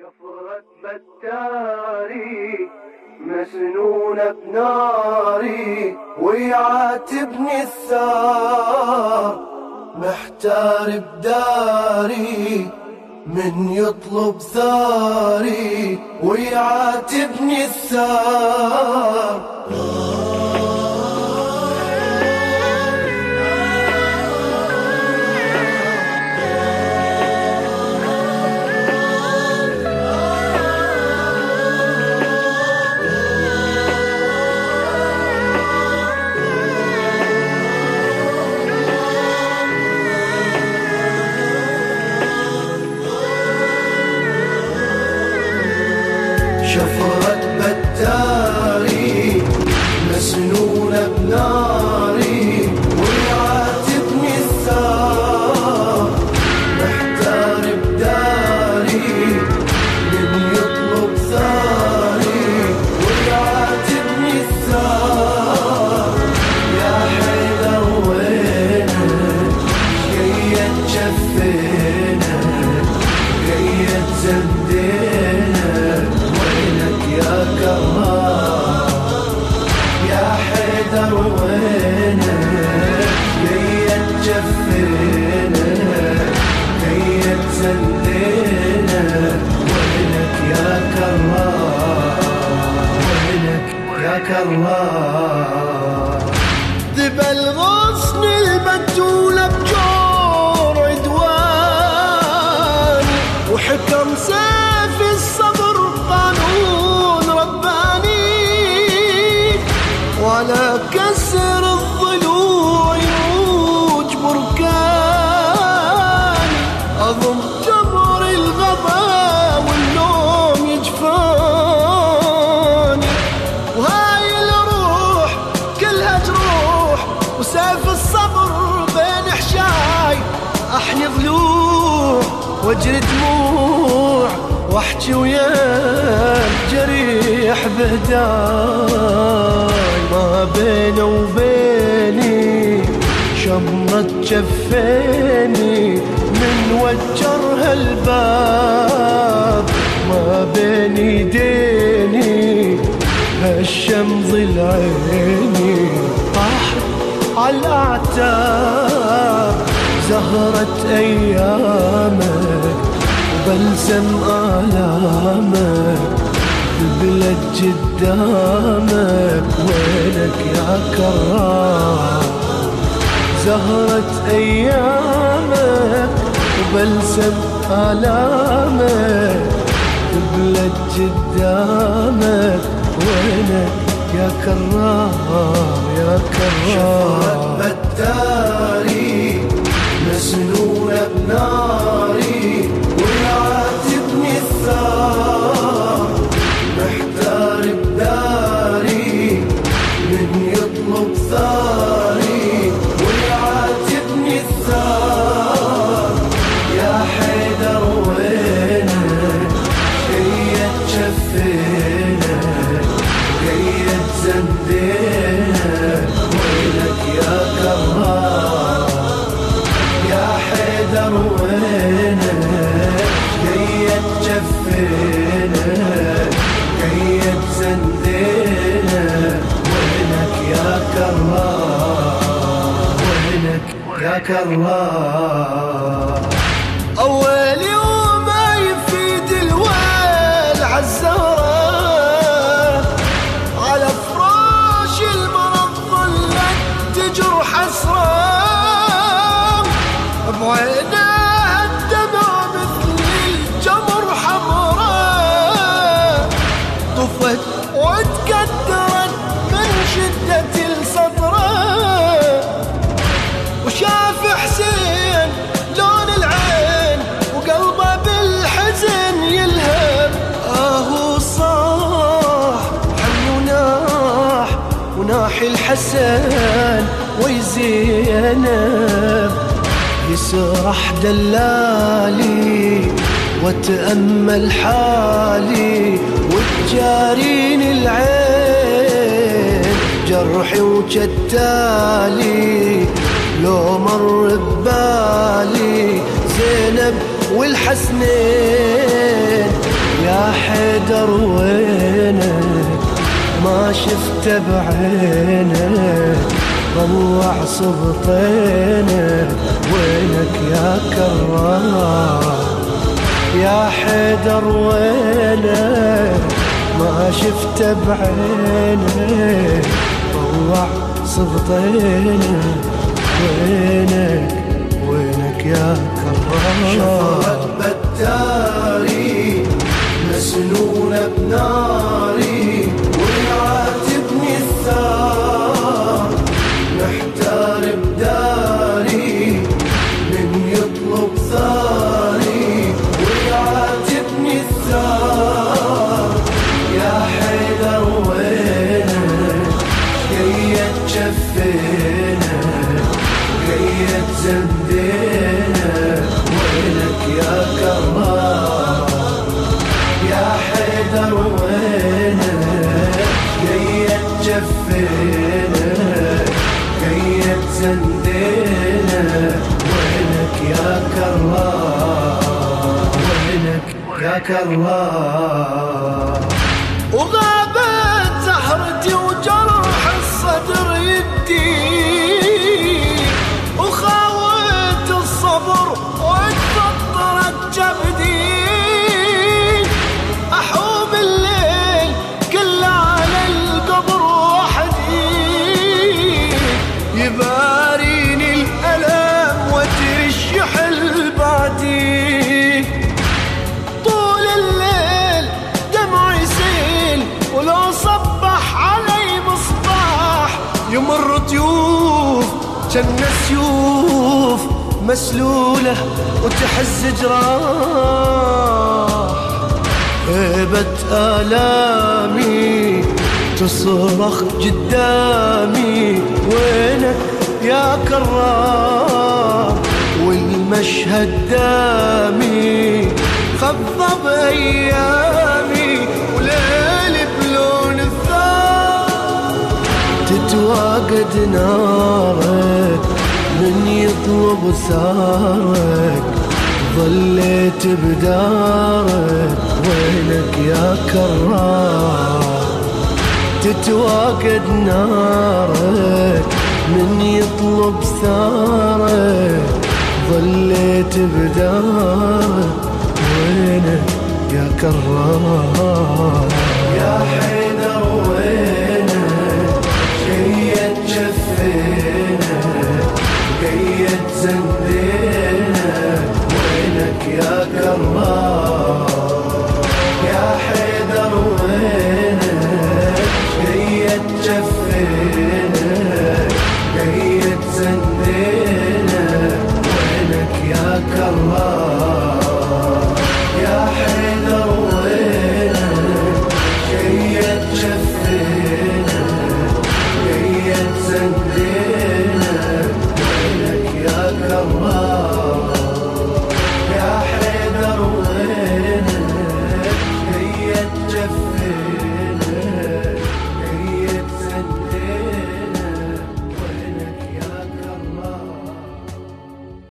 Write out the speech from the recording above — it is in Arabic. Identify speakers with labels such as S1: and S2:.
S1: شفرة بتاري مسنونة بناري ويعاتبني الثار محتار بداري من يطلب ثاري ويعاتبني الثار. مسنونة حيدر وينك جاية تجفينا جاية تزندينا وينك يا كرار وينك يا كرار
S2: ذبى الغصن البتولة احني ضلوع واجري دموع واحكي ويا الجريح بهداي. ما بينه وبيني شمرة جفيني من وجرها الباب ما بين ايديني هالشمس العيني طاحت على الأعتاب. زهرة أيامك وبلسم آلامك البلد قدامك وينك يا كرار زهرة أيامك وبلسم آلامك البلد قدامك وينك يا كرار يا كرار
S1: بناري ويعاتبني الثار محتار بداري من يطلب ثاري ويعاتبني الثار يا حيدر وينك جاية تشفينا جاية تزندينا وينك يا كرار وينك يا كرار
S2: شدة الصدرة وشاف حسين لون العين وقلبه بالحزن يلهب. اهو صاح حن وناح وناح الحسن ويزينب يسرح دلالي وتأمل حالي وتجاريني العين جرحي وجتالي لو مر ببالي زينب والحسنين حيدر وينك؟ ما شفت بعينك. طلع صبطينك. وينك يا كرار؟ يا حيدر وينك؟ ما شفت بعينك. طلع صبطينك وينك وينك يا كرار
S1: بتاري مسنونة بناري وينك يا
S2: جنة سيوف مسلولة وتحز جراح. هيبة آلامي تصرخ قدامي. وينك يا كرار والمشهد دامي خضب أيامي. تتواقد نارك من يطلب ثارك ظليت بدارك وينك يا كرار؟ تتواقد نارك من يطلب ثارك ظليت بدارك وينك يا كرار؟
S1: علينا كي love.